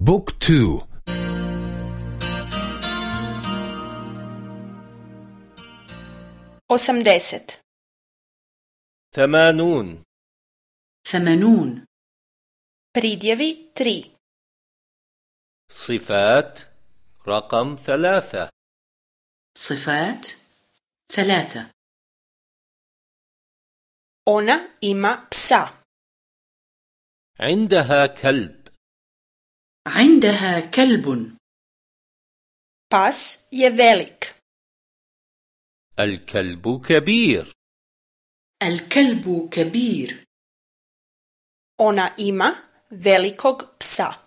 بوك تو. Osamdeset ثمانون. ثمانون. Pridjevi tri. صفات رقم ثلاثة. صفات ثلاثة. Ona ima psa. عندها كلب. عندها كلب. Pas je velik. الكلب كبير الكلب كبير ona ima velikog psa.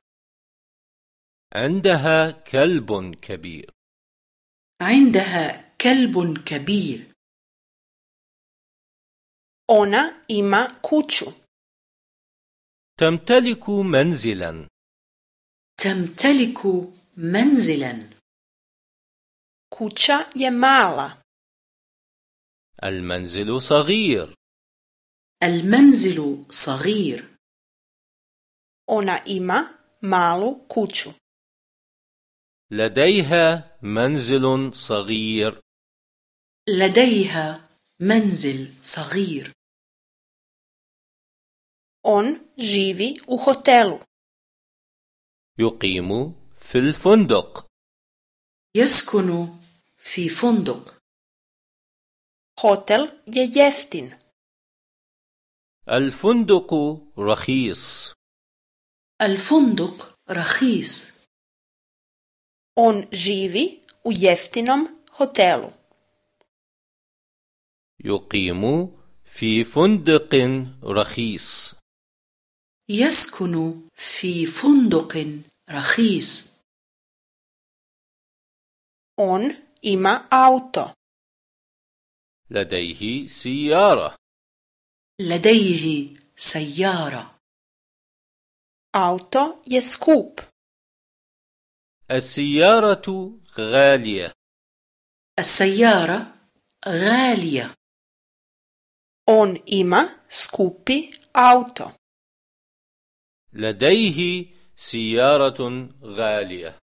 عندها كلب كبير عندها كلب كبير ona ima kuću. تمتلك منزلا تمتلك منزلا. je mala المنزل صغير. المنزل صغير. Ona ima malu kuću. لديها منزل صغير. لديها منزل صغير. On živi u hotelu. يقيم في الفندق. يسكن في فندق. Je jeftin. الفندق رخيص. الفندق رخيص. On živi u jeftinom hotelu. يقيم في فندق رخيص. يسكن في فندق رخيص. On ima auto. لديه سيارة. لديه سيارة. Auto je skup. السيارة غالية. السيارة غالية. On ima skupi auto. لديه سيارة غالية.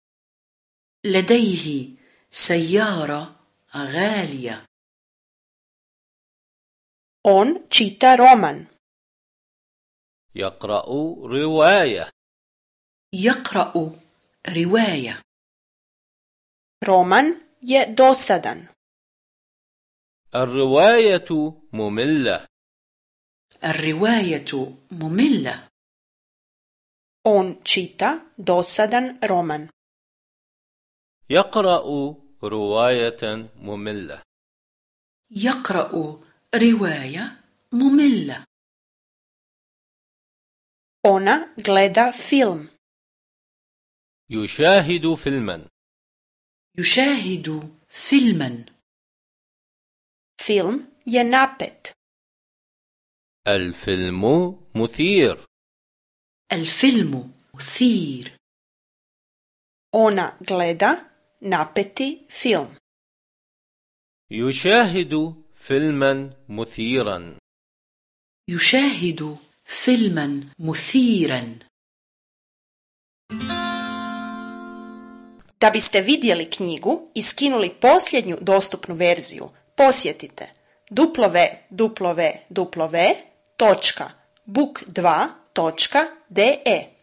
لديه سيارة غالية. On čita roman. يقرأ رواية. يقرأ رواية. Roman je dosadan. الرواية مملة. الرواية مملة. On čita dosadan roman. يقرأ رواية مملة يقرأ رواية مملة ona gleda film. يشاهد فيلما يشاهد فيلما film je napet. الفيلم مثير الفيلم مثير ona gleda napeti film يشاهد فيلما مثيرا يشاهد فيلما مثيرا Da biste vidjeli knjigu i skinuli posljednju dostupnu verziju, posjetite točka DE.